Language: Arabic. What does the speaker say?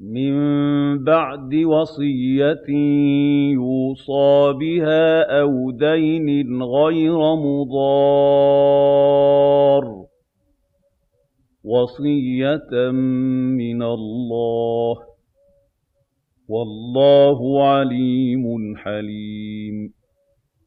مِن بَعْدِ وَصِيَّةٍ يُوصَىٰ بِهَا أَوْ دَيْنٍ غَيْرَ مُضَارٍّ ۚ. وَصِيَّةً مِّنَ اللَّهِ ۗ. وَاللَّهُ عَلِيمٌ حَلِيمٌ.